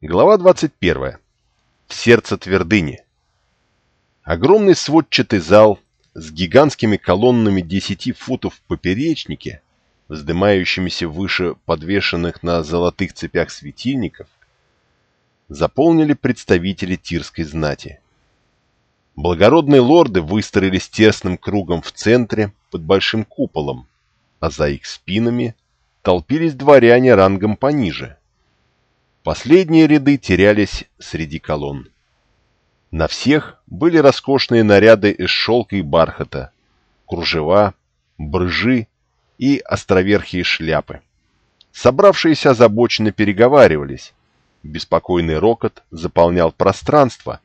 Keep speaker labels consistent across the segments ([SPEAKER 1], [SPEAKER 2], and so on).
[SPEAKER 1] Глава 21. В сердце твердыни. Огромный сводчатый зал с гигантскими колоннами 10 футов в поперечнике, вздымающимися выше подвешенных на золотых цепях светильников, заполнили представители тирской знати. Благородные лорды выстроились тесным кругом в центре под большим куполом, а за их спинами толпились дворяне рангом пониже – Последние ряды терялись среди колонн. На всех были роскошные наряды из шелка и бархата, кружева, брыжи и островерхие шляпы. Собравшиеся озабоченно переговаривались. Беспокойный рокот заполнял пространство,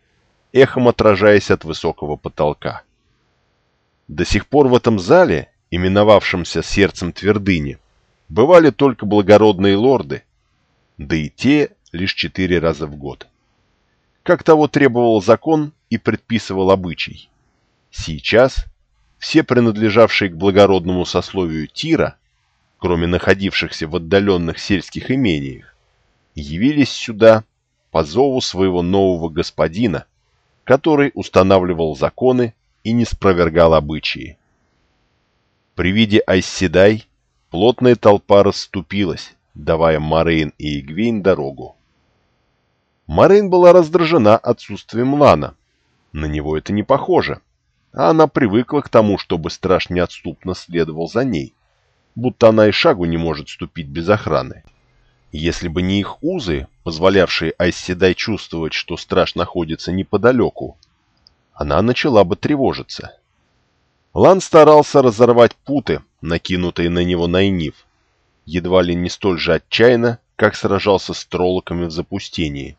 [SPEAKER 1] эхом отражаясь от высокого потолка. До сих пор в этом зале, именовавшемся сердцем твердыни, бывали только благородные лорды – да и те лишь четыре раза в год. Как того требовал закон и предписывал обычай. Сейчас все принадлежавшие к благородному сословию Тира, кроме находившихся в отдаленных сельских имениях, явились сюда по зову своего нового господина, который устанавливал законы и не спровергал обычаи. При виде Айсседай плотная толпа расступилась, давая Марейн и Игвейн дорогу. Марейн была раздражена отсутствием Лана. На него это не похоже. А она привыкла к тому, чтобы страж неотступно следовал за ней, будто она и шагу не может ступить без охраны. Если бы не их узы, позволявшие Айседай чувствовать, что страж находится неподалеку, она начала бы тревожиться. Лан старался разорвать путы, накинутые на него Найниф, едва ли не столь же отчаянно, как сражался с троллоками в запустении.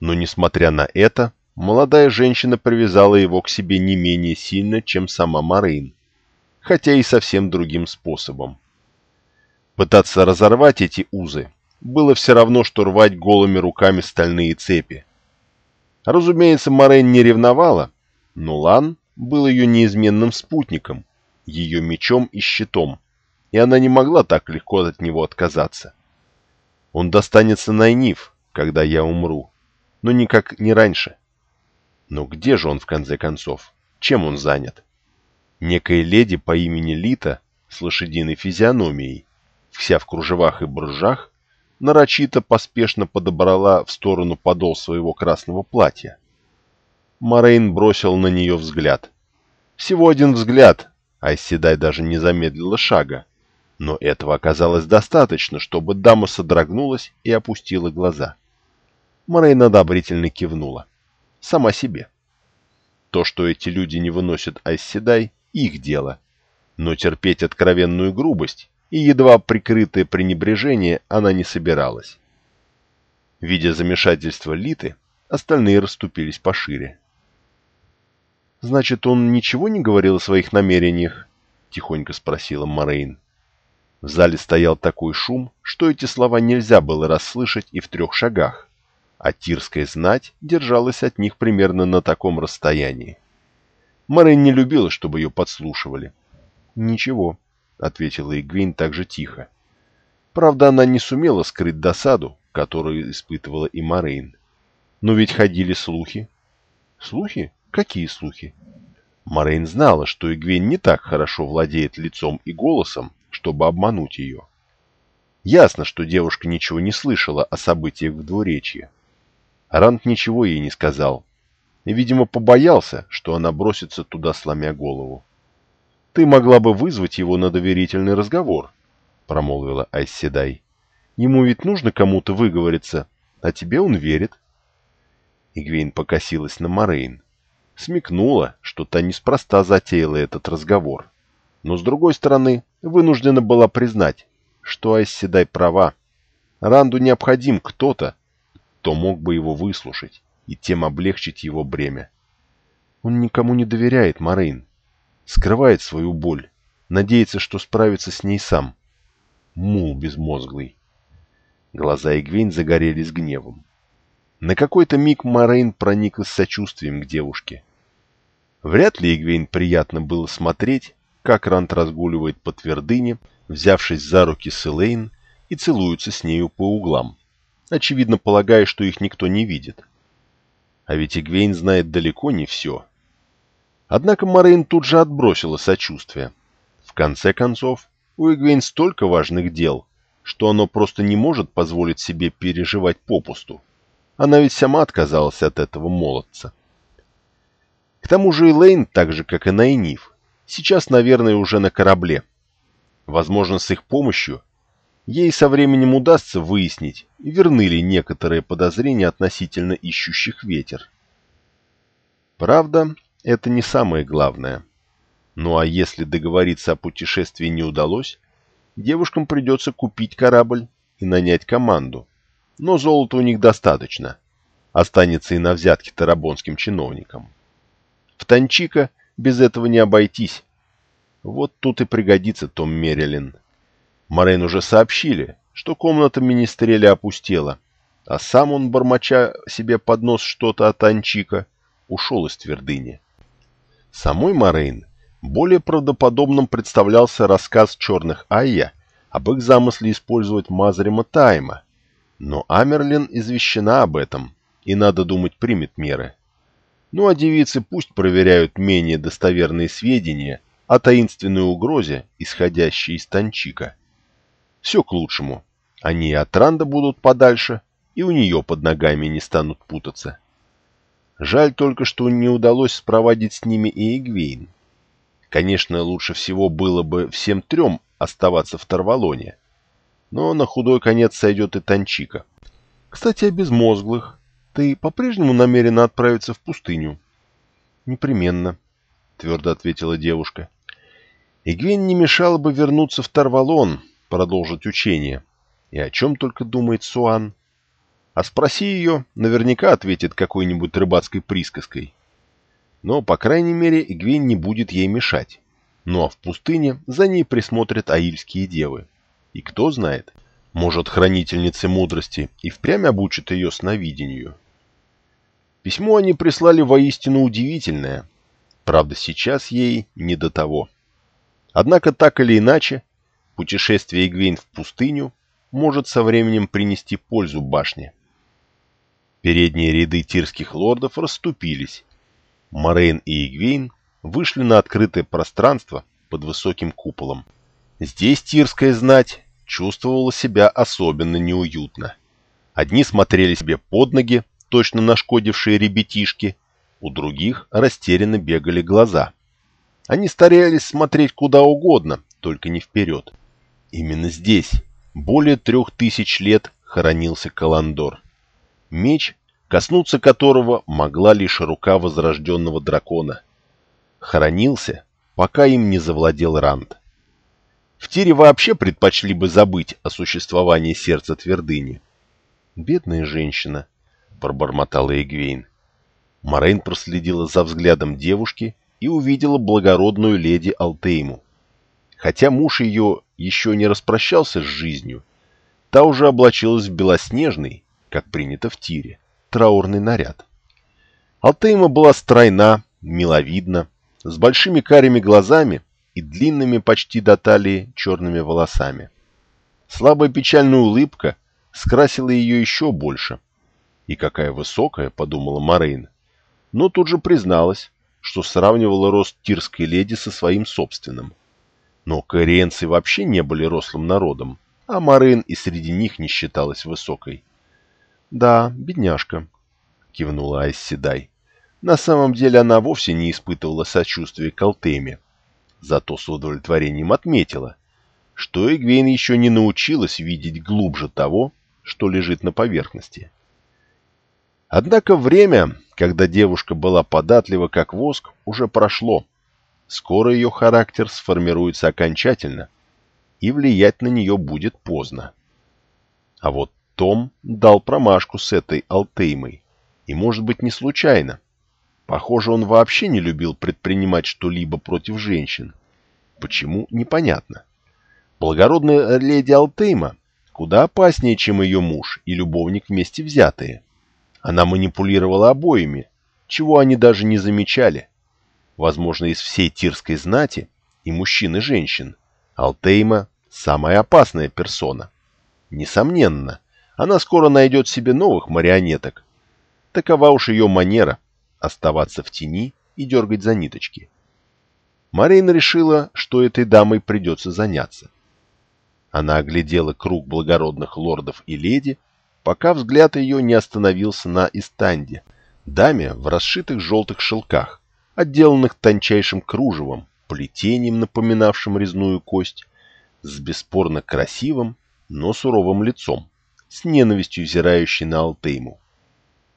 [SPEAKER 1] Но, несмотря на это, молодая женщина привязала его к себе не менее сильно, чем сама Марин, хотя и совсем другим способом. Пытаться разорвать эти узы было все равно, что рвать голыми руками стальные цепи. Разумеется, Морейн не ревновала, но Лан был ее неизменным спутником, ее мечом и щитом, и она не могла так легко от него отказаться. Он достанется Найниф, когда я умру, но никак не раньше. Но где же он в конце концов? Чем он занят? Некая леди по имени Лита с лошадиной физиономией, вся в кружевах и бружах, нарочито поспешно подобрала в сторону подол своего красного платья. Морейн бросил на нее взгляд. Всего один взгляд, а Седай даже не замедлила шага, но этого оказалось достаточно, чтобы дама содрогнулась и опустила глаза. Морейна одобрительно кивнула. Сама себе. То, что эти люди не выносят Айсседай, их дело. Но терпеть откровенную грубость и едва прикрытое пренебрежение она не собиралась. Видя замешательство Литы, остальные расступились пошире. «Значит, он ничего не говорил о своих намерениях?» — тихонько спросила Морейн. В зале стоял такой шум, что эти слова нельзя было расслышать и в трех шагах, а тирская знать держалась от них примерно на таком расстоянии. Морейн не любила, чтобы ее подслушивали. «Ничего», — ответила Игвейн так же тихо. Правда, она не сумела скрыть досаду, которую испытывала и Морейн. Но ведь ходили слухи. Слухи? Какие слухи? Морейн знала, что Игвейн не так хорошо владеет лицом и голосом, чтобы обмануть ее. Ясно, что девушка ничего не слышала о событиях в двуречье. Рант ничего ей не сказал. И, видимо, побоялся, что она бросится туда, сломя голову. «Ты могла бы вызвать его на доверительный разговор», — промолвила Айседай. «Ему ведь нужно кому-то выговориться, а тебе он верит». Игвейн покосилась на Морейн. Смекнула, что та неспроста затеяла этот разговор. Но, с другой стороны, вынуждена была признать, что Айсседай права. Ранду необходим кто-то, кто мог бы его выслушать и тем облегчить его бремя. Он никому не доверяет, Морейн. Скрывает свою боль, надеется, что справится с ней сам. Мул безмозглый. Глаза Игвейн загорелись гневом. На какой-то миг Морейн прониклась сочувствием к девушке. Вряд ли Игвейн приятно было смотреть, как Рант разгуливает по твердыне, взявшись за руки с Элейн и целуется с нею по углам. очевидно полагая, что их никто не видит. А ведь Игвейн знает далеко не все. Однако Морейн тут же отбросила сочувствие. В конце концов, у Игвейн столько важных дел, что оно просто не может позволить себе переживать попусту. Она ведь сама отказалась от этого молодца. К тому же Элейн, так же как и Найниф, сейчас, наверное, уже на корабле. Возможно, с их помощью ей со временем удастся выяснить, верны ли некоторые подозрения относительно ищущих ветер. Правда, это не самое главное. Ну а если договориться о путешествии не удалось, девушкам придется купить корабль и нанять команду. Но золота у них достаточно. Останется и на взятки тарабонским чиновникам. В Танчика без этого не обойтись. Вот тут и пригодится Том Мерилин. Морейн уже сообщили, что комната Министреля опустела, а сам он, бормоча себе под нос что-то от Танчика, ушел из твердыни. Самой Морейн более правдоподобным представлялся рассказ черных Айя об их замысле использовать Мазрима Тайма, но Амерлин извещена об этом и, надо думать, примет меры. Ну а девицы пусть проверяют менее достоверные сведения о таинственной угрозе, исходящей из Танчика. Все к лучшему. Они и от Ранда будут подальше, и у нее под ногами не станут путаться. Жаль только, что не удалось спровадить с ними и Игвейн. Конечно, лучше всего было бы всем трем оставаться в Тарвалоне, но на худой конец сойдет и Танчика. Кстати, о безмозглых. Ты по-прежнему намерена отправиться в пустыню? Непременно, твердо ответила девушка. Игвин не мешало бы вернуться в Тарвалон, продолжить учение. И о чем только думает Суан. А спроси ее, наверняка ответит какой-нибудь рыбацкой присказкой. Но, по крайней мере, Игвин не будет ей мешать. Ну а в пустыне за ней присмотрят аильские девы. И кто знает, может, хранительницы мудрости и впрямь обучат ее сновидению. Письмо они прислали воистину удивительное. Правда, сейчас ей не до того. Однако, так или иначе, путешествие Игвейн в пустыню может со временем принести пользу башне. Передние ряды тирских лордов расступились. Морейн и Игвейн вышли на открытое пространство под высоким куполом. Здесь тирская знать чувствовала себя особенно неуютно. Одни смотрели себе под ноги, точно нашкодившие ребятишки, у других растерянно бегали глаза. Они старались смотреть куда угодно, только не вперед. Именно здесь, более трех тысяч лет, хоронился Каландор. Меч, коснуться которого могла лишь рука возрожденного дракона. Хоронился, пока им не завладел Ранд. В Тире вообще предпочли бы забыть о существовании сердца твердыни. Бедная женщина, пробормотала Эгвейн. Морейн проследила за взглядом девушки и увидела благородную леди Алтейму. Хотя муж ее еще не распрощался с жизнью, та уже облачилась в белоснежный, как принято в тире, траурный наряд. Алтейма была стройна, миловидна, с большими карими глазами и длинными почти до талии черными волосами. Слабая печальная улыбка скрасила ее еще больше – и какая высокая, подумала Морейн. Но тут же призналась, что сравнивала рост тирской леди со своим собственным. Но кориенцы вообще не были рослым народом, а Морейн и среди них не считалась высокой. «Да, бедняжка», — кивнула Айсседай. На самом деле она вовсе не испытывала сочувствия к Алтеме. Зато с удовлетворением отметила, что Эгвейн еще не научилась видеть глубже того, что лежит на поверхности. Однако время, когда девушка была податлива как воск, уже прошло. Скоро ее характер сформируется окончательно, и влиять на нее будет поздно. А вот Том дал промашку с этой Алтеймой, и, может быть, не случайно. Похоже, он вообще не любил предпринимать что-либо против женщин. Почему, непонятно. Благородная леди Алтейма куда опаснее, чем ее муж и любовник вместе взятые. Она манипулировала обоими, чего они даже не замечали. Возможно, из всей тирской знати, и мужчин, и женщин, Алтейма – самая опасная персона. Несомненно, она скоро найдет себе новых марионеток. Такова уж ее манера – оставаться в тени и дергать за ниточки. Марина решила, что этой дамой придется заняться. Она оглядела круг благородных лордов и леди, пока взгляд ее не остановился на Истанде, даме в расшитых желтых шелках, отделанных тончайшим кружевом, плетением, напоминавшим резную кость, с бесспорно красивым, но суровым лицом, с ненавистью взирающей на Алтейму.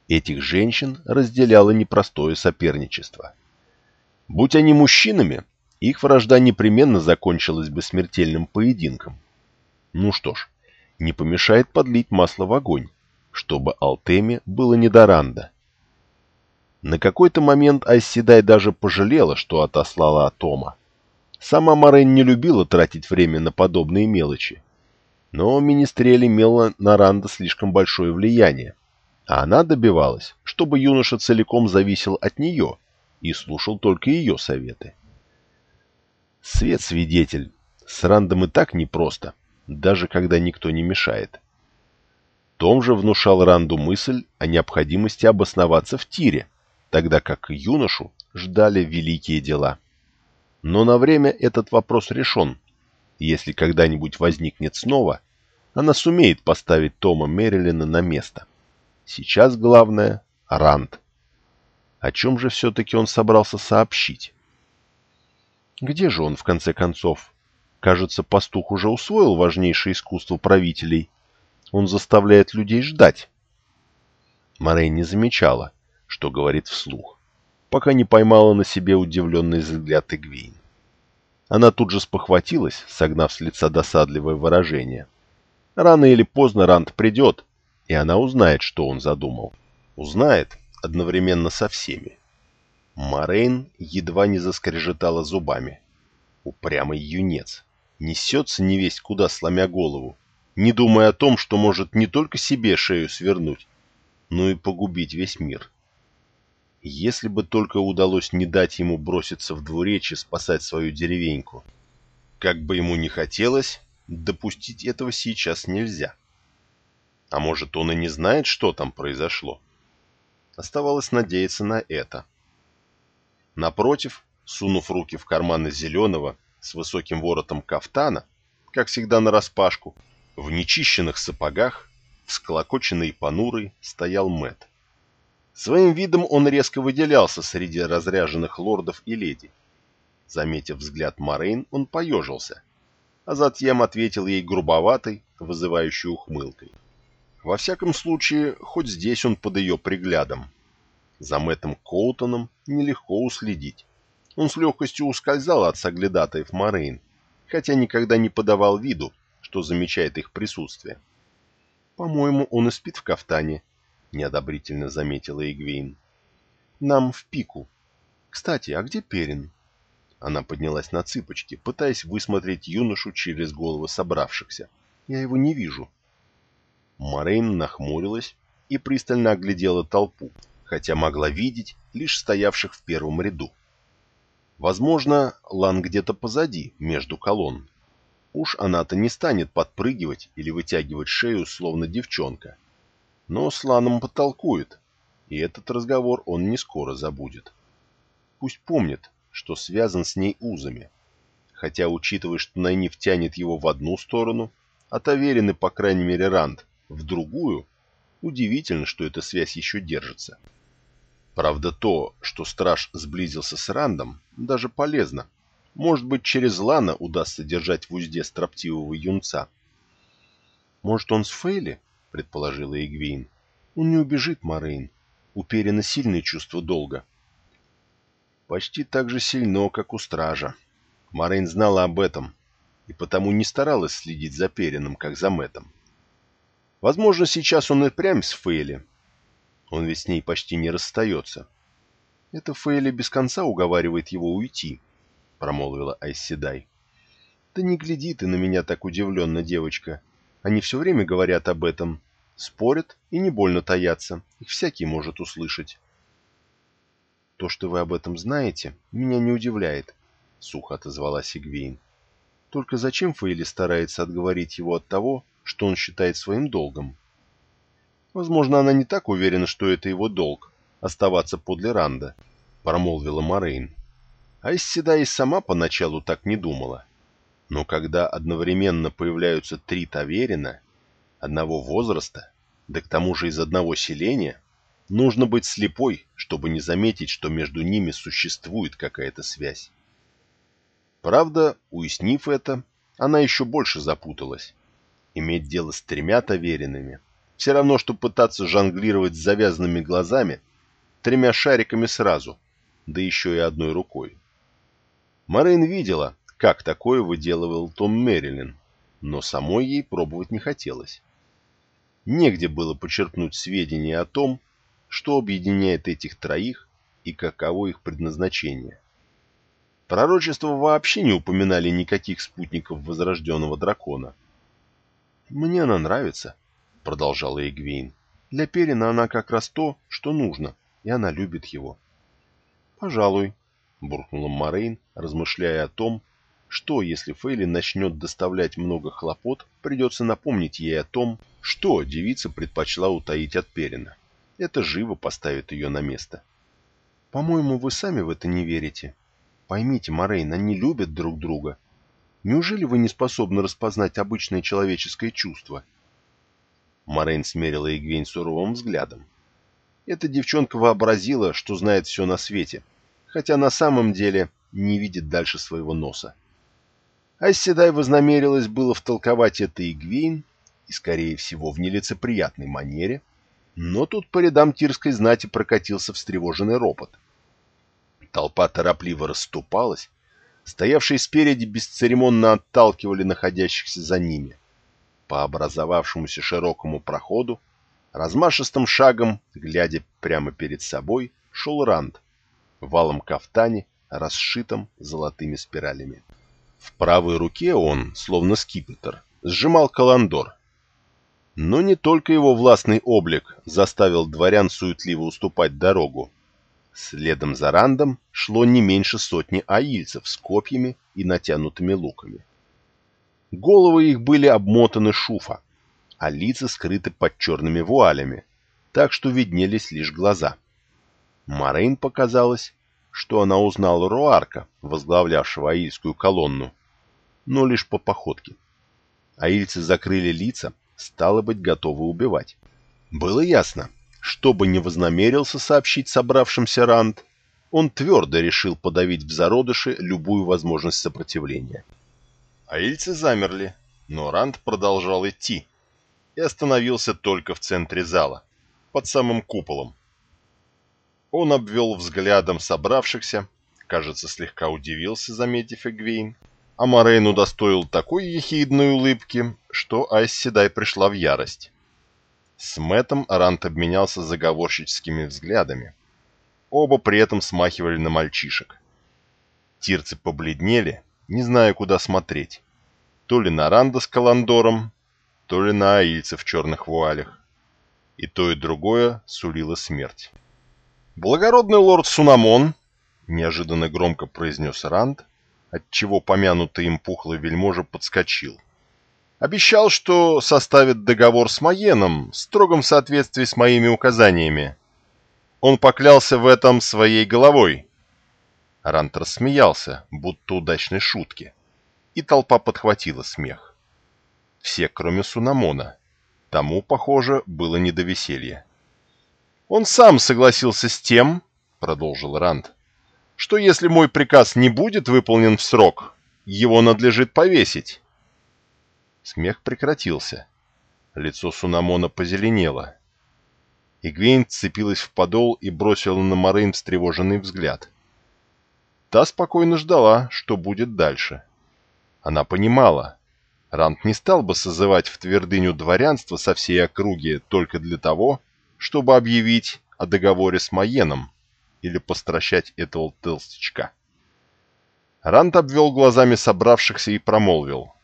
[SPEAKER 1] Этих женщин разделяло непростое соперничество. Будь они мужчинами, их вражда непременно закончилась бы смертельным поединком. Ну что ж, не помешает подлить масло в огонь, чтобы Алтеме было не до ранда. На какой-то момент Айседай даже пожалела, что отослала Атома. Сама Морейн не любила тратить время на подобные мелочи. Но Министрель имела на Ранда слишком большое влияние, а она добивалась, чтобы юноша целиком зависел от нее и слушал только ее советы. Свет-свидетель, с Рандом и так непросто, даже когда никто не мешает. Том же внушал Ранду мысль о необходимости обосноваться в тире, тогда как юношу ждали великие дела. Но на время этот вопрос решен. Если когда-нибудь возникнет снова, она сумеет поставить Тома Мерилина на место. Сейчас главное — Ранд. О чем же все-таки он собрался сообщить? Где же он, в конце концов? Кажется, пастух уже усвоил важнейшее искусство правителей. Он заставляет людей ждать. Морей не замечала, что говорит вслух, пока не поймала на себе удивленный взгляд Игвейн. Она тут же спохватилась, согнав с лица досадливое выражение. Рано или поздно Ранд придет, и она узнает, что он задумал. Узнает одновременно со всеми. Морейн едва не заскрежетала зубами. Упрямый юнец. Несется невесть куда, сломя голову, не думая о том, что может не только себе шею свернуть, но и погубить весь мир. Если бы только удалось не дать ему броситься в двуречье спасать свою деревеньку. Как бы ему ни хотелось, допустить этого сейчас нельзя. А может, он и не знает, что там произошло. Оставалось надеяться на это. Напротив, сунув руки в карманы зеленого с высоким воротом кафтана, как всегда нараспашку, в нечищенных сапогах, всколокоченный и понурый, стоял Мэт. Своим видом он резко выделялся среди разряженных лордов и леди. Заметив взгляд Морейн, он поежился, а затем ответил ей грубоватой, вызывающей ухмылкой. Во всяком случае, хоть здесь он под ее приглядом. За Мэттом Коутоном нелегко уследить. Он с легкостью ускользал от соглядатаев Морейн, хотя никогда не подавал виду, что замечает их присутствие. «По-моему, он и спит в кафтане», — неодобрительно заметила Игвейн. «Нам в пику. Кстати, а где Перин?» Она поднялась на цыпочки, пытаясь высмотреть юношу через головы собравшихся. «Я его не вижу». Морейн нахмурилась и пристально оглядела толпу, хотя могла видеть лишь стоявших в первом ряду. Возможно, Лан где-то позади, между колонн. Уж она-то не станет подпрыгивать или вытягивать шею, словно девчонка. Но с Ланом потолкует, и этот разговор он не скоро забудет. Пусть помнит, что связан с ней узами. Хотя, учитывая, что Найниф тянет его в одну сторону, а Таверин по крайней мере, Ранд в другую, удивительно, что эта связь еще держится. Правда, то, что страж сблизился с Рандом, даже полезно. Может быть, через Лана удастся держать в узде строптивого юнца. «Может, он с Фейли?» — предположила Игвейн. «Он не убежит, Морейн. У Перина сильное чувство долга». «Почти так же сильно, как у стража. Морейн знала об этом, и потому не старалась следить за Перином, как за Мэтом. Возможно, сейчас он и прям с Фейли, он ведь с ней почти не расстается. Это Фейли без конца уговаривает его уйти, — промолвила Айседай. Да не гляди ты на меня так удивленно, девочка. Они все время говорят об этом, спорят и не больно таятся. Их всякий может услышать. То, что вы об этом знаете, меня не удивляет, — сухо отозвалась Игвейн. Только зачем Фейли старается отговорить его от того, что он считает своим долгом? Возможно, она не так уверена, что это его долг — оставаться подле Ранда, — промолвила Морейн. А Исседа и сама поначалу так не думала. Но когда одновременно появляются три таверина, одного возраста, да к тому же из одного селения, нужно быть слепой, чтобы не заметить, что между ними существует какая-то связь. Правда, уяснив это, она еще больше запуталась. Иметь дело с тремя таверинами – все равно, что пытаться жонглировать с завязанными глазами тремя шариками сразу, да еще и одной рукой. Марин видела, как такое выделывал Том Мэрилин, но самой ей пробовать не хотелось. Негде было почерпнуть сведения о том, что объединяет этих троих и каково их предназначение. Пророчества вообще не упоминали никаких спутников возрожденного дракона. «Мне она нравится», — продолжала Эгвейн. «Для Перина она как раз то, что нужно, и она любит его». «Пожалуй», — буркнула Морейн, размышляя о том, что, если Фейлин начнет доставлять много хлопот, придется напомнить ей о том, что девица предпочла утаить от Перина. Это живо поставит ее на место. «По-моему, вы сами в это не верите. Поймите, Морейн, они любят друг друга. Неужели вы не способны распознать обычное человеческое чувство?» Морейн смерила Игвень суровым взглядом. Эта девчонка вообразила, что знает все на свете, хотя на самом деле не видит дальше своего носа. Айседай вознамерилась было втолковать это Игвейн, и, скорее всего, в нелицеприятной манере, но тут по рядам тирской знати прокатился встревоженный ропот. Толпа торопливо расступалась, стоявшие спереди бесцеремонно отталкивали находящихся за ними. По образовавшемуся широкому проходу, размашистым шагом, глядя прямо перед собой, шел Ранд, валом кафтане, расшитом золотыми спиралями. В правой руке он, словно скипетр, сжимал каландор. Но не только его властный облик заставил дворян суетливо уступать дорогу. Следом за Рандом шло не меньше сотни аильцев с копьями и натянутыми луками. Головы их были обмотаны шуфа, а лица скрыты под черными вуалями, так что виднелись лишь глаза. Морейн показалось, что она узнала Руарка, возглавлявшего аильскую колонну, но лишь по походке. Аильцы закрыли лица, стало быть, готовы убивать. Было ясно, что бы ни вознамерился сообщить собравшимся Ранд, он твердо решил подавить в зародыше любую возможность сопротивления. Аильцы замерли, но Ранд продолжал идти и остановился только в центре зала, под самым куполом, он обвел взглядом собравшихся, кажется, слегка удивился, заметив Эгвейн, а Морейн удостоил такой ехидной улыбки, что Айсседай пришла в ярость. С Мэттом Арант обменялся заговорщическими взглядами. Оба при этом смахивали на мальчишек. Тирцы побледнели, не зная, куда смотреть. То ли на Ранда с Каландором, то ли на аильцев в черных вуалях. И то, и другое сулило смерть. «Благородный лорд Сунамон», — неожиданно громко произнес Ранд, отчего помянутый им пухлый вельможа подскочил. «Обещал, что составит договор с Маеном в строгом соответствии с моими указаниями. Он поклялся в этом своей головой». Ранд рассмеялся, будто удачной шутки, и толпа подхватила смех. Все, кроме Сунамона. Тому, похоже, было не до веселья. Он сам согласился с тем, продолжил Ранд, что если мой приказ не будет выполнен в срок, его надлежит повесить. Смех прекратился. Лицо Сунамона позеленело. Игвейн цепилась в подол и бросила на Морейн встревоженный взгляд. Та спокойно ждала, что будет дальше. Она понимала, Ранд не стал бы созывать в твердыню дворянства со всей округи только для того, чтобы объявить о договоре с Маеном или постращать этого толстячка. Рант обвел глазами собравшихся и промолвил.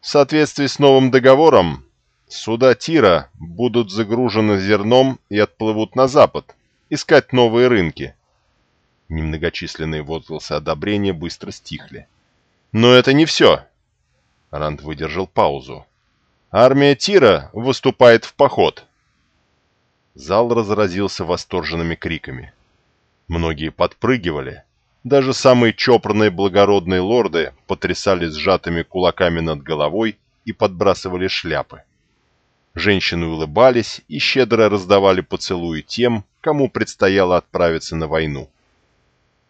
[SPEAKER 1] В соответствии с новым договором, суда Тира будут загружены зерном и отплывут на запад, искать новые рынки. Немногочисленные возгласы одобрения быстро стихли. Но это не все. Ранд выдержал паузу. Армия Тира выступает в поход. Зал разразился восторженными криками. Многие подпрыгивали. Даже самые чопорные благородные лорды потрясали сжатыми кулаками над головой и подбрасывали шляпы. Женщины улыбались и щедро раздавали поцелуи тем, кому предстояло отправиться на войну.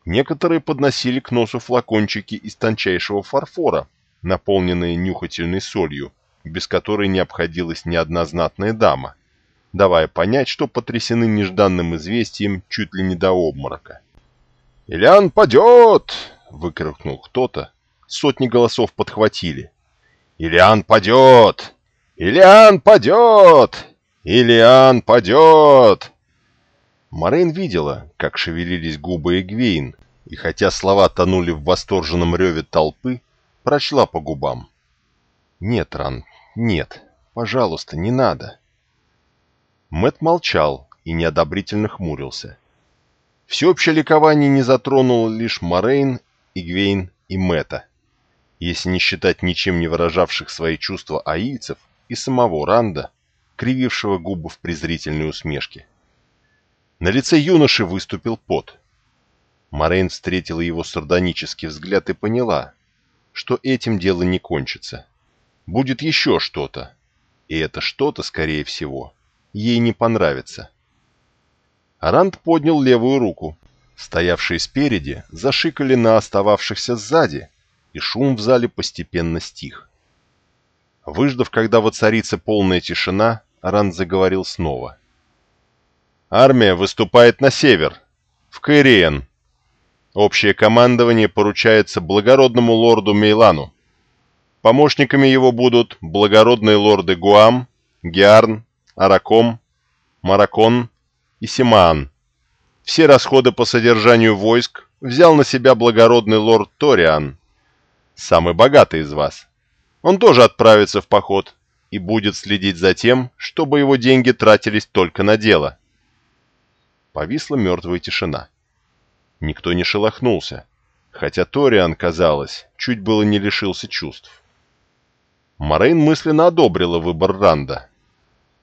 [SPEAKER 1] Некоторые подносили к носу флакончики из тончайшего фарфора, наполненные нюхательной солью, без которой не обходилась ни одна знатная дама, давая понять, что потрясены нежданным известием чуть ли не до обморока. «Ильян падет!» — выкрикнул кто-то. Сотни голосов подхватили. «Ильян падет! Ильян падет! Ильян падет!» Морейн видела, как шевелились губы Эгвейн, и хотя слова тонули в восторженном реве толпы, прочла по губам. «Нет, Ран, нет, пожалуйста, не надо». Мэт молчал и неодобрительно хмурился. Всеобщее ликование не затронуло лишь Морейн, Игвейн и Мэта, если не считать ничем не выражавших свои чувства аильцев и самого Ранда, кривившего губы в презрительной усмешке. На лице юноши выступил пот. Морейн встретила его сардонический взгляд и поняла, что этим дело не кончится. Будет еще что-то, и это что-то, скорее всего, ей не понравится. Аранд поднял левую руку. Стоявшие спереди зашикали на остававшихся сзади, и шум в зале постепенно стих. Выждав, когда воцарится полная тишина, Аранд заговорил снова. «Армия выступает на север, в Кайриен. Общее командование поручается благородному лорду Мейлану. Помощниками его будут благородные лорды Гуам, Гиарн, Араком, Маракон и Симаан. Все расходы по содержанию войск взял на себя благородный лорд Ториан, самый богатый из вас. Он тоже отправится в поход и будет следить за тем, чтобы его деньги тратились только на дело. Повисла мертвая тишина. Никто не шелохнулся, хотя Ториан, казалось, чуть было не лишился чувств. Морейн мысленно одобрила выбор Ранда.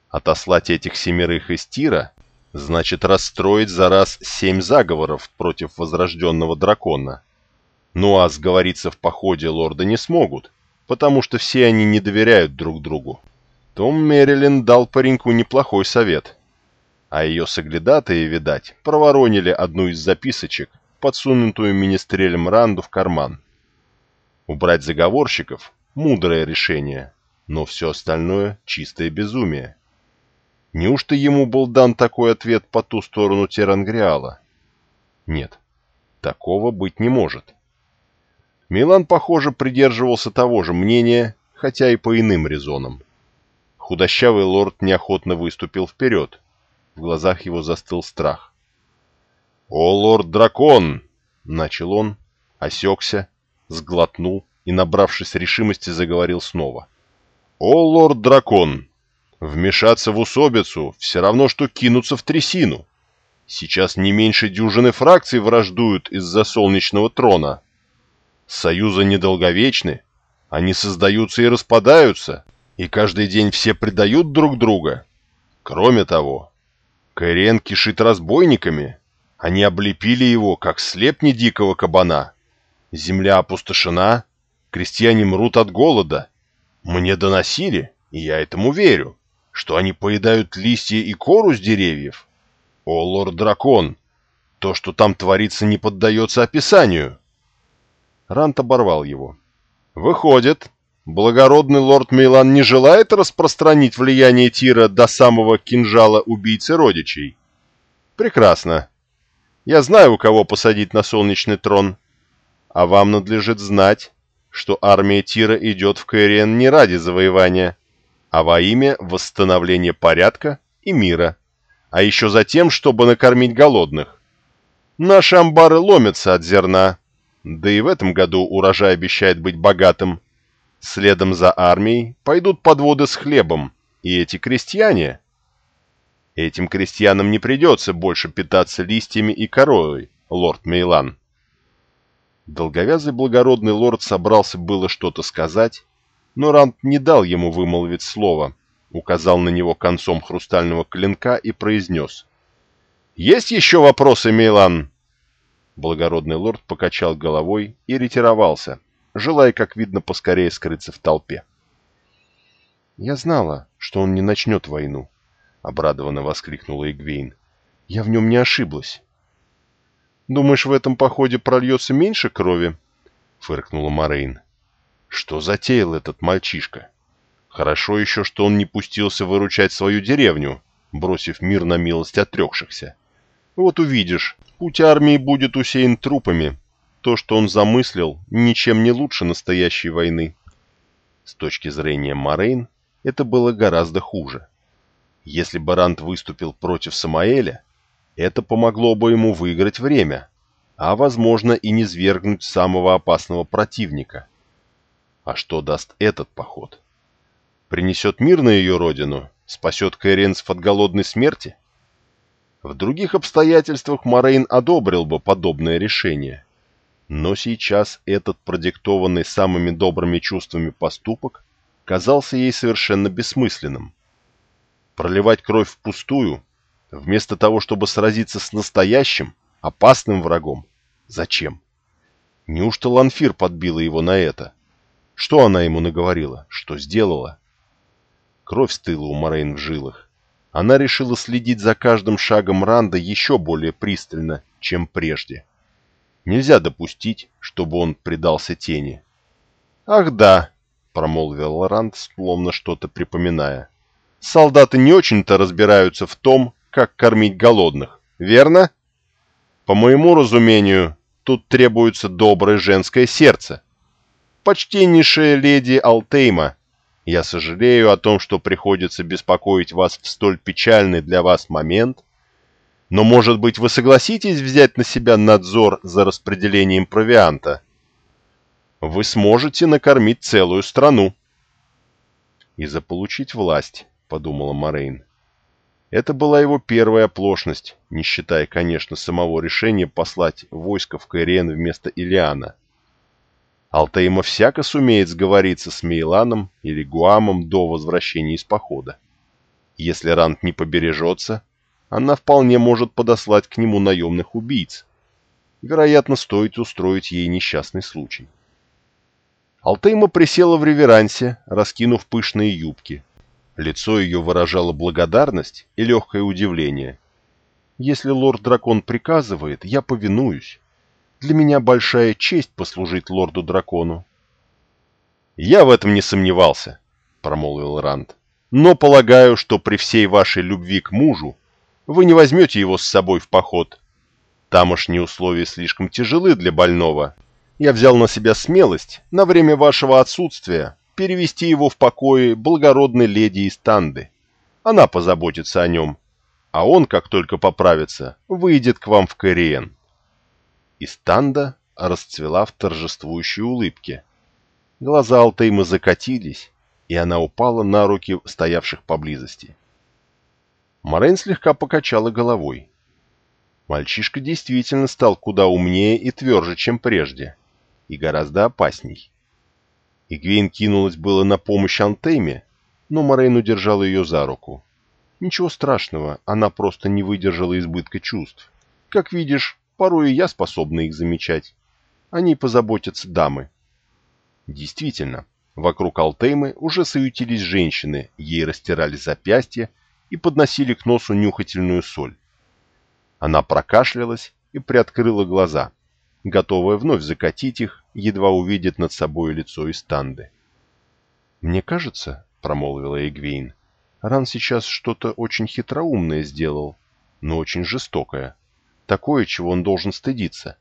[SPEAKER 1] Отослать этих семерых из Тира значит расстроить за раз семь заговоров против возрожденного дракона. Ну а сговориться в походе лорда не смогут, потому что все они не доверяют друг другу. Том Мерилин дал пареньку неплохой совет а ее соглядатые, видать, проворонили одну из записочек, подсунутую министрелем Ранду в карман. Убрать заговорщиков – мудрое решение, но все остальное – чистое безумие. Неужто ему был дан такой ответ по ту сторону Терангриала? Нет, такого быть не может. Милан, похоже, придерживался того же мнения, хотя и по иным резонам. Худощавый лорд неохотно выступил вперед, в глазах его застыл страх. «О, лорд-дракон!» — начал он, осекся, сглотнул и, набравшись решимости, заговорил снова. «О, лорд-дракон! Вмешаться в усобицу все равно, что кинуться в трясину. Сейчас не меньше дюжины фракций враждуют из-за солнечного трона. Союзы недолговечны, они создаются и распадаются, и каждый день все предают друг друга. Кроме того, Кайрен кишит разбойниками. Они облепили его, как слепни дикого кабана. Земля опустошена, крестьяне мрут от голода. Мне доносили, и я этому верю, что они поедают листья и кору с деревьев. О, лорд-дракон, то, что там творится, не поддается описанию. Рант оборвал его. Выходит, Благородный лорд Мейлан не желает распространить влияние Тира до самого кинжала убийцы родичей? Прекрасно. Я знаю, у кого посадить на солнечный трон. А вам надлежит знать, что армия Тира идет в Кэриен не ради завоевания, а во имя восстановления порядка и мира, а еще за тем, чтобы накормить голодных. Наши амбары ломятся от зерна, да и в этом году урожай обещает быть богатым. Следом за армией пойдут подводы с хлебом, и эти крестьяне... Этим крестьянам не придется больше питаться листьями и корой, лорд Мейлан. Долговязый благородный лорд собрался было что-то сказать, но Рант не дал ему вымолвить слово, указал на него концом хрустального клинка и произнес. «Есть еще вопросы, Мейлан?» Благородный лорд покачал головой и ретировался, желая, как видно, поскорее скрыться в толпе. «Я знала, что он не начнет войну», — обрадованно воскликнула Игвейн. «Я в нем не ошиблась». «Думаешь, в этом походе прольется меньше крови?» — фыркнула Морейн. «Что затеял этот мальчишка? Хорошо еще, что он не пустился выручать свою деревню, бросив мир на милость отрекшихся. Вот увидишь, путь армии будет усеян трупами. То, что он замыслил, ничем не лучше настоящей войны». С точки зрения Морейн, это было гораздо хуже. Если бы Рант выступил против Самаэля, это помогло бы ему выиграть время, а, возможно, и не свергнуть самого опасного противника. А что даст этот поход? Принесет мир на ее родину? Спасет Кайренцев от голодной смерти? В других обстоятельствах Морейн одобрил бы подобное решение. Но сейчас этот продиктованный самыми добрыми чувствами поступок казался ей совершенно бессмысленным. Проливать кровь впустую, вместо того, чтобы сразиться с настоящим, опасным врагом, зачем? Неужто Ланфир подбила его на это? Что она ему наговорила? Что сделала? Кровь стыла у Морейн в жилах. Она решила следить за каждым шагом Ранда еще более пристально, чем прежде. Нельзя допустить, чтобы он предался тени. «Ах да!» промолвил Лорант, словно что-то припоминая. «Солдаты не очень-то разбираются в том, как кормить голодных, верно? По моему разумению, тут требуется доброе женское сердце. Почтеннейшая леди Алтейма, я сожалею о том, что приходится беспокоить вас в столь печальный для вас момент, но, может быть, вы согласитесь взять на себя надзор за распределением провианта?» вы сможете накормить целую страну. И заполучить власть, подумала Морейн. Это была его первая оплошность, не считая, конечно, самого решения послать войско в Кайриен вместо Илиана. Алтаима всяко сумеет сговориться с Мейланом или Гуамом до возвращения из похода. Если Рант не побережется, она вполне может подослать к нему наемных убийц. Вероятно, стоит устроить ей несчастный случай. Алтейма присела в реверансе, раскинув пышные юбки. Лицо ее выражало благодарность и легкое удивление. «Если лорд-дракон приказывает, я повинуюсь. Для меня большая честь послужить лорду-дракону». «Я в этом не сомневался», — промолвил Ранд. «Но полагаю, что при всей вашей любви к мужу вы не возьмете его с собой в поход. Тамошние условия слишком тяжелы для больного, я взял на себя смелость на время вашего отсутствия перевести его в покои благородной леди из Танды. Она позаботится о нем, а он, как только поправится, выйдет к вам в Кориен. Истанда расцвела в торжествующей улыбке. Глаза Алтеймы закатились, и она упала на руки стоявших поблизости. Морейн слегка покачала головой. Мальчишка действительно стал куда умнее и тверже, чем прежде и гораздо опасней. Игвейн кинулась было на помощь Антеме, но Морейн удержал ее за руку. Ничего страшного, она просто не выдержала избытка чувств. Как видишь, порой и я способна их замечать. Они позаботятся дамы. Действительно, вокруг Алтеймы уже суетились женщины, ей растирали запястья и подносили к носу нюхательную соль. Она прокашлялась и приоткрыла глаза — готовая вновь закатить их, едва увидит над собой лицо Истанды. «Мне кажется, — промолвила Эгвейн, — Ран сейчас что-то очень хитроумное сделал, но очень жестокое, такое, чего он должен стыдиться».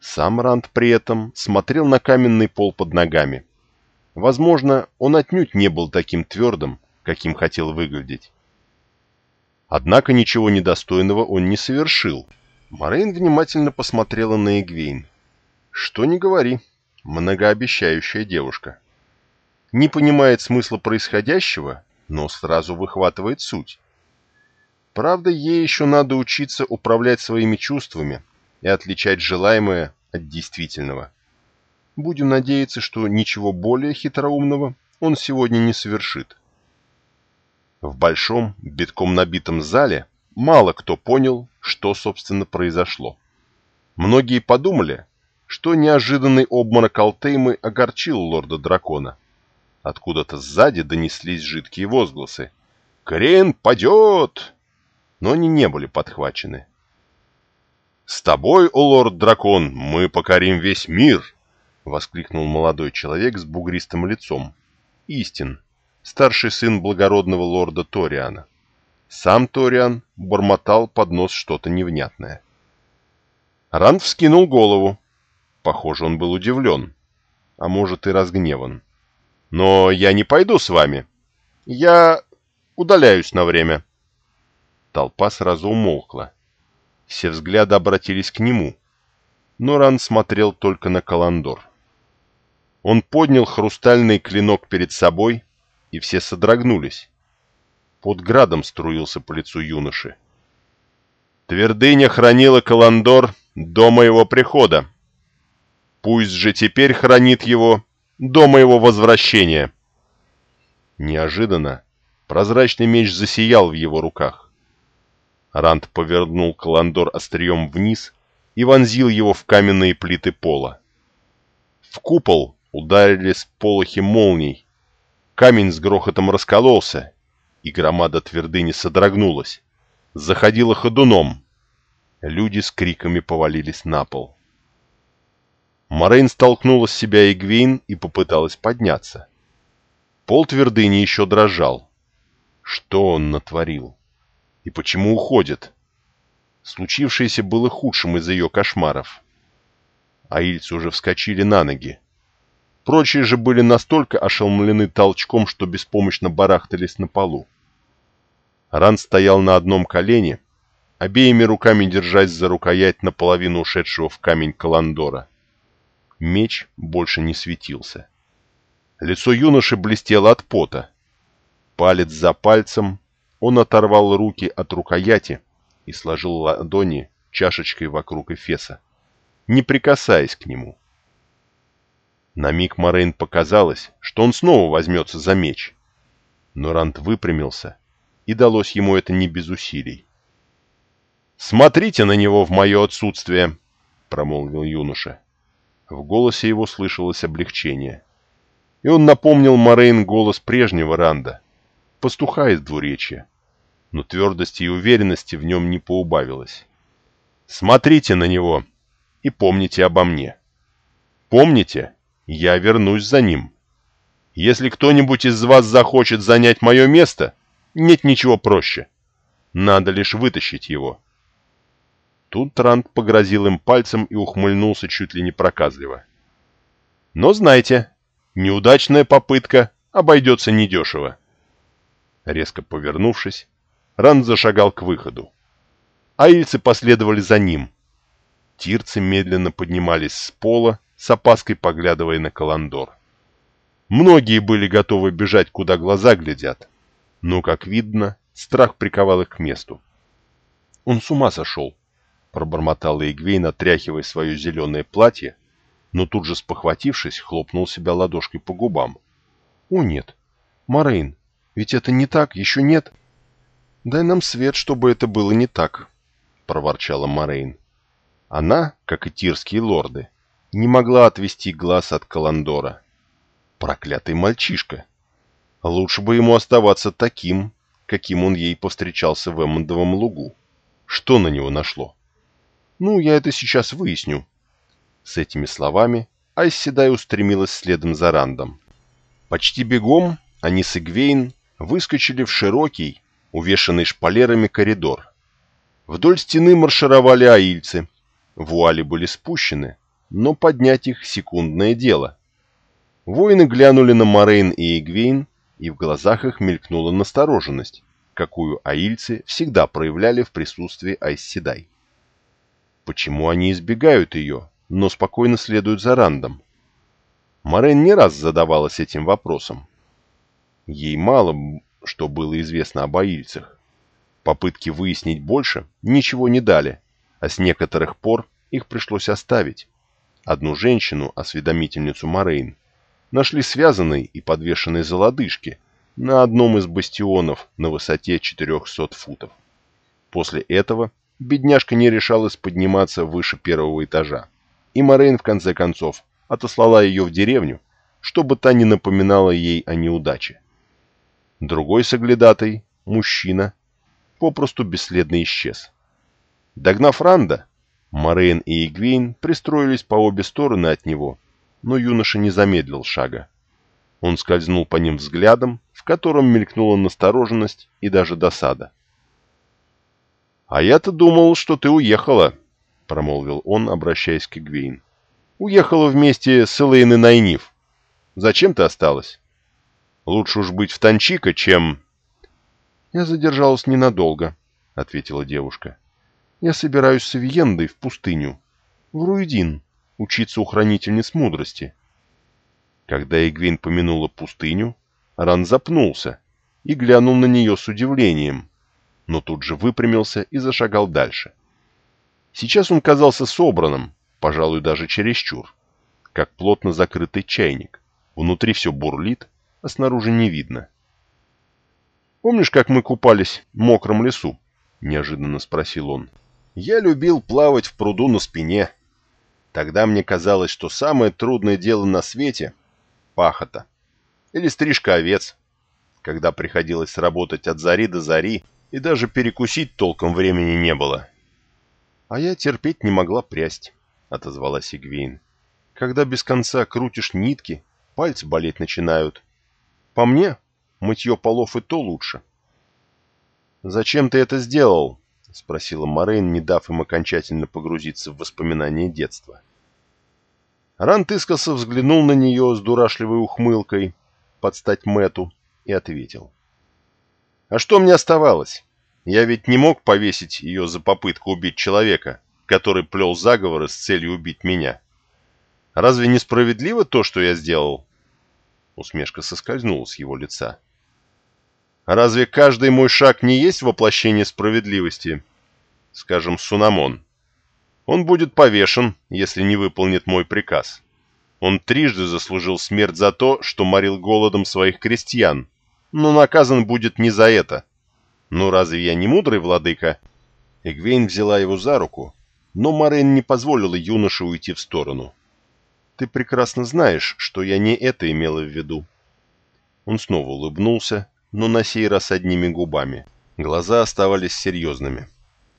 [SPEAKER 1] Сам Ранд при этом смотрел на каменный пол под ногами. Возможно, он отнюдь не был таким твердым, каким хотел выглядеть. Однако ничего недостойного он не совершил, Морейн внимательно посмотрела на Эгвейн. Что не говори, многообещающая девушка. Не понимает смысла происходящего, но сразу выхватывает суть. Правда, ей еще надо учиться управлять своими чувствами и отличать желаемое от действительного. Будем надеяться, что ничего более хитроумного он сегодня не совершит. В большом, битком набитом зале мало кто понял, что, собственно, произошло. Многие подумали, что неожиданный обморок Алтеймы огорчил лорда-дракона. Откуда-то сзади донеслись жидкие возгласы. «Крен падет!» Но они не были подхвачены. «С тобой, о лорд-дракон, мы покорим весь мир!» — воскликнул молодой человек с бугристым лицом. Истин, старший сын благородного лорда Ториана. Сам Ториан бормотал под нос что-то невнятное. Ранд вскинул голову. Похоже, он был удивлен, а может и разгневан. «Но я не пойду с вами. Я удаляюсь на время». Толпа сразу умолкла. Все взгляды обратились к нему, но Ран смотрел только на Каландор. Он поднял хрустальный клинок перед собой, и все содрогнулись. Под градом струился по лицу юноши. Твердыня хранила Каландор до моего прихода. Пусть же теперь хранит его до моего возвращения. Неожиданно прозрачный меч засиял в его руках. Ранд повернул Каландор острием вниз и вонзил его в каменные плиты пола. В купол ударили сполохи молний. Камень с грохотом раскололся, и громада твердыни содрогнулась. Заходила ходуном. Люди с криками повалились на пол. Морейн столкнула с себя Игвейн и попыталась подняться. Пол твердыни еще дрожал. Что он натворил? И почему уходит? Случившееся было худшим из ее кошмаров. Аильцы уже вскочили на ноги. Прочие же были настолько ошеломлены толчком, что беспомощно барахтались на полу. Ран стоял на одном колене, обеими руками держась за рукоять наполовину ушедшего в камень Каландора. Меч больше не светился. Лицо юноши блестело от пота. Палец за пальцем он оторвал руки от рукояти и сложил ладони чашечкой вокруг Эфеса, не прикасаясь к нему. На миг Морейн показалось, что он снова возьмется за меч. Но Рант выпрямился, и далось ему это не без усилий. «Смотрите на него в мое отсутствие!» — промолвил юноша. В голосе его слышалось облегчение. И он напомнил Морейн голос прежнего Ранда, пастуха из двуречья, но твердости и уверенности в нем не поубавилось. «Смотрите на него и помните обо мне. Помните, я вернусь за ним. Если кто-нибудь из вас захочет занять мое место, нет ничего проще. Надо лишь вытащить его». Тут Трант погрозил им пальцем и ухмыльнулся чуть ли не проказливо. «Но знайте, неудачная попытка обойдется недешево». Резко повернувшись, Ран зашагал к выходу. Аильцы последовали за ним. Тирцы медленно поднимались с пола, с опаской поглядывая на Каландор. Многие были готовы бежать, куда глаза глядят, но, как видно, страх приковал их к месту. «Он с ума сошел!» — пробормотала Игвейн, отряхивая свое зеленое платье, но тут же спохватившись, хлопнул себя ладошкой по губам. «О нет! Морейн, ведь это не так, еще нет. Дай нам свет, чтобы это было не так, проворчала Морейн. Она, как и тирские лорды, не могла отвести глаз от Каландора. Проклятый мальчишка. Лучше бы ему оставаться таким, каким он ей повстречался в Эммондовом лугу. Что на него нашло? Ну, я это сейчас выясню. С этими словами Айседай устремилась следом за Рандом. Почти бегом они с Игвейн выскочили в широкий, увешанный шпалерами коридор. Вдоль стены маршировали аильцы. Вуали были спущены, но поднять их секундное дело. Воины глянули на Морейн и Игвейн, и в глазах их мелькнула настороженность, какую аильцы всегда проявляли в присутствии Айсседай. Почему они избегают ее, но спокойно следуют за Рандом? Морейн не раз задавалась этим вопросом. Ей мало что было известно об аильцах. Попытки выяснить больше ничего не дали, а с некоторых пор их пришлось оставить. Одну женщину, осведомительницу Морейн, нашли связанной и подвешенной за лодыжки, на одном из бастионов на высоте 400 футов. После этого бедняжка не решалась подниматься выше первого этажа, и Морейн в конце концов отослала ее в деревню, чтобы та не напоминала ей о неудаче. Другой соглядатой, мужчина, попросту бесследно исчез. Догнав Ранда, Морейн и Игвейн пристроились по обе стороны от него, но юноша не замедлил шага. Он скользнул по ним взглядом, в котором мелькнула настороженность и даже досада. «А я-то думал, что ты уехала», — промолвил он, обращаясь к Игвейн. «Уехала вместе с Элейн и Найниф. Зачем ты осталась? Лучше уж быть в Танчика, чем...» «Я задержалась ненадолго», — ответила девушка. «Я собираюсь с Виендой в пустыню, в Руидин, учиться у хранительниц мудрости». Когда Игвин помянула пустыню, Ран запнулся и глянул на нее с удивлением, но тут же выпрямился и зашагал дальше. Сейчас он казался собранным, пожалуй, даже чересчур, как плотно закрытый чайник. Внутри все бурлит, а снаружи не видно. «Помнишь, как мы купались в мокром лесу?» — неожиданно спросил он. «Я любил плавать в пруду на спине. Тогда мне казалось, что самое трудное дело на свете — пахота. Или стрижка овец, когда приходилось работать от зари до зари, и даже перекусить толком времени не было. «А я терпеть не могла прясть», — отозвалась Игвейн. «Когда без конца крутишь нитки, пальцы болеть начинают. По мне, мытье полов и то лучше». «Зачем ты это сделал?» — спросила Морейн, не дав им окончательно погрузиться в воспоминания детства. Рант искоса взглянул на нее с дурашливой ухмылкой под стать Мэту и ответил. А что мне оставалось? Я ведь не мог повесить ее за попытку убить человека, который плел заговоры с целью убить меня. Разве несправедливо то, что я сделал? Усмешка соскользнула с его лица. Разве каждый мой шаг не есть воплощение справедливости? Скажем, Сунамон. Он будет повешен, если не выполнит мой приказ. Он трижды заслужил смерть за то, что морил голодом своих крестьян, но наказан будет не за это. Ну разве я не мудрый владыка?» Эгвейн взяла его за руку, но Морейн не позволила юноше уйти в сторону. «Ты прекрасно знаешь, что я не это имела в виду». Он снова улыбнулся, но на сей раз одними губами. Глаза оставались серьезными.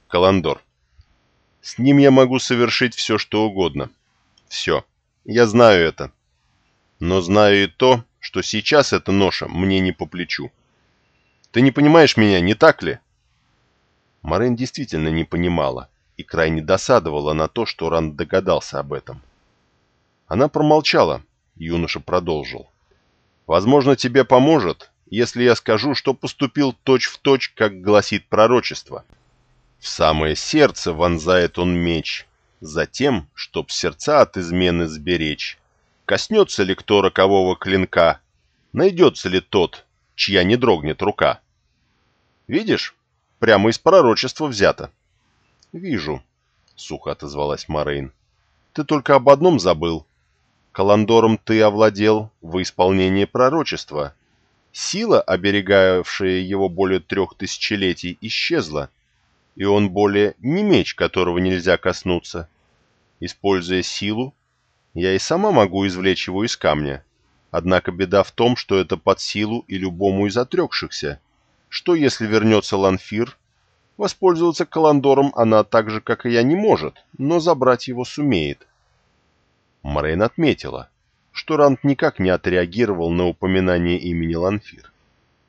[SPEAKER 1] «Каландор. С ним я могу совершить все, что угодно. Все. Я знаю это. Но знаю и то, что сейчас эта ноша мне не по плечу. Ты не понимаешь меня, не так ли?» Марин действительно не понимала и крайне досадовала на то, что Ранд догадался об этом. Она промолчала, юноша продолжил. «Возможно, тебе поможет, если я скажу, что поступил точь-в-точь, точь, как гласит пророчество. В самое сердце вонзает он меч, затем, чтоб сердца от измены сберечь. Коснется ли кто рокового клинка? Найдется ли тот, чья не дрогнет рука? Видишь, прямо из пророчества взято. Вижу, сухо отозвалась Морейн. Ты только об одном забыл. Каландором ты овладел во исполнение пророчества. Сила, оберегавшая его более трех тысячелетий, исчезла, и он более не меч, которого нельзя коснуться. Используя силу, я и сама могу извлечь его из камня. Однако беда в том, что это под силу и любому из отрекшихся. Что если вернется Ланфир? Воспользоваться Каландором она так же, как и я, не может, но забрать его сумеет. Морейн отметила, что Рант никак не отреагировал на упоминание имени Ланфир.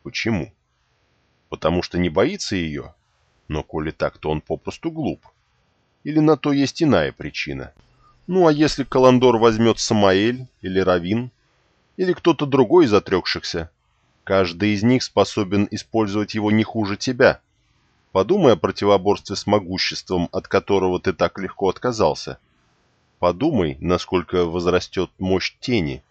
[SPEAKER 1] Почему? Потому что не боится ее? Но коли так, то он попросту глуп. Или на то есть иная причина? Ну а если Каландор возьмет Самаэль или Равин, или кто-то другой из отрекшихся, каждый из них способен использовать его не хуже тебя. Подумай о противоборстве с могуществом, от которого ты так легко отказался. Подумай, насколько возрастет мощь тени.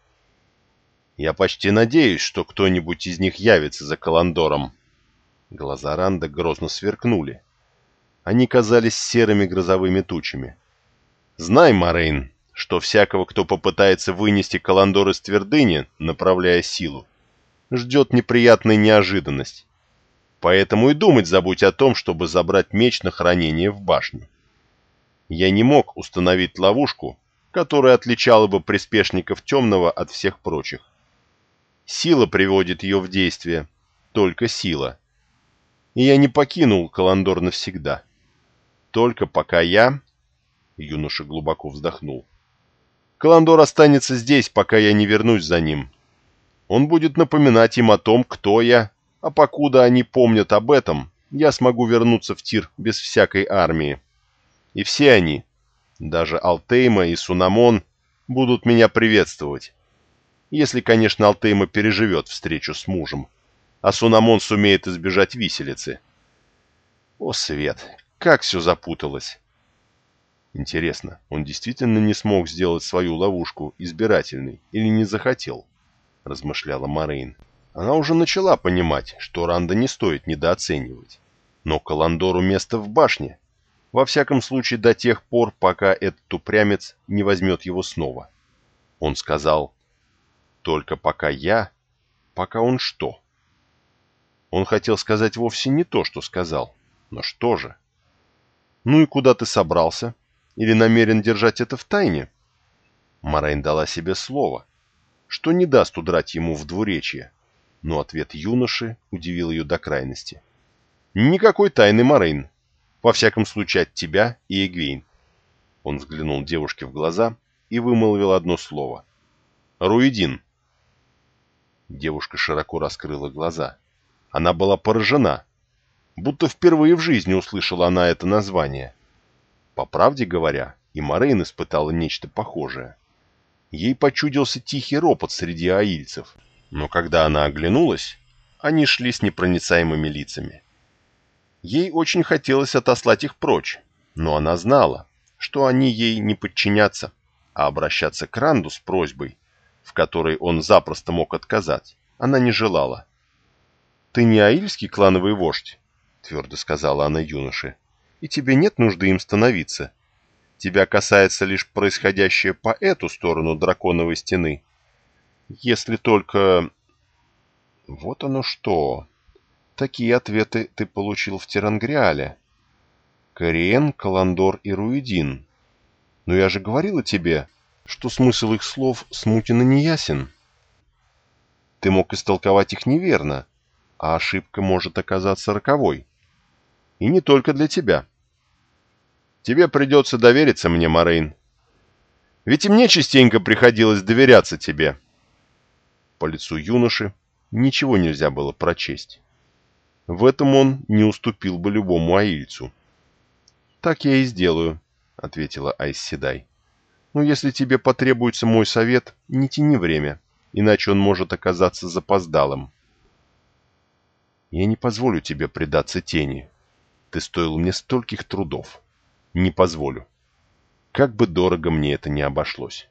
[SPEAKER 1] Я почти надеюсь, что кто-нибудь из них явится за Каландором. Глаза Ранда грозно сверкнули. Они казались серыми грозовыми тучами. Знай, Морейн, что всякого, кто попытается вынести Каландор из твердыни, направляя силу, ждет неприятная неожиданность. Поэтому и думать забудь о том, чтобы забрать меч на хранение в башню. Я не мог установить ловушку, которая отличала бы приспешников темного от всех прочих. Сила приводит ее в действие, только сила. И я не покинул Каландор навсегда. Только пока я... Юноша глубоко вздохнул. Каландор останется здесь, пока я не вернусь за ним. Он будет напоминать им о том, кто я, а покуда они помнят об этом, я смогу вернуться в Тир без всякой армии. И все они, даже Алтейма и Сунамон, будут меня приветствовать. Если, конечно, Алтейма переживет встречу с мужем, а Сунамон сумеет избежать виселицы. О, Свет, как все запуталось! Интересно, он действительно не смог сделать свою ловушку избирательной или не захотел? Размышляла Морейн. Она уже начала понимать, что Ранда не стоит недооценивать. Но Каландору место в башне. Во всяком случае, до тех пор, пока этот упрямец не возьмет его снова. Он сказал, «Только пока я, пока он что?» Он хотел сказать вовсе не то, что сказал. Но что же? «Ну и куда ты собрался?» Или намерен держать это в тайне? Марайн дала себе слово, что не даст удрать ему в двуречье, но ответ юноши удивил ее до крайности. «Никакой тайны, Марайн. Во всяком случае от тебя и Эгвейн». Он взглянул девушке в глаза и вымолвил одно слово. «Руидин». Девушка широко раскрыла глаза. Она была поражена. Будто впервые в жизни услышала она это название. По правде говоря, и Морейн испытала нечто похожее. Ей почудился тихий ропот среди аильцев, но когда она оглянулась, они шли с непроницаемыми лицами. Ей очень хотелось отослать их прочь, но она знала, что они ей не подчинятся, а обращаться к Ранду с просьбой, в которой он запросто мог отказать, она не желала. «Ты не аильский клановый вождь», — твердо сказала она юноше и тебе нет нужды им становиться. Тебя касается лишь происходящее по эту сторону драконовой стены. Если только... Вот оно что. Такие ответы ты получил в Тирангриале. Кориен, Каландор и Руидин. Но я же говорила тебе, что смысл их слов смутен и неясен. Ты мог истолковать их неверно, а ошибка может оказаться роковой. И не только для тебя. Тебе придется довериться мне, Морейн. Ведь и мне частенько приходилось доверяться тебе. По лицу юноши ничего нельзя было прочесть. В этом он не уступил бы любому аильцу. «Так я и сделаю», — ответила Айс Седай. «Но если тебе потребуется мой совет, не тяни время, иначе он может оказаться запоздалым». «Я не позволю тебе предаться тени», ты стоил мне стольких трудов. Не позволю. Как бы дорого мне это ни обошлось.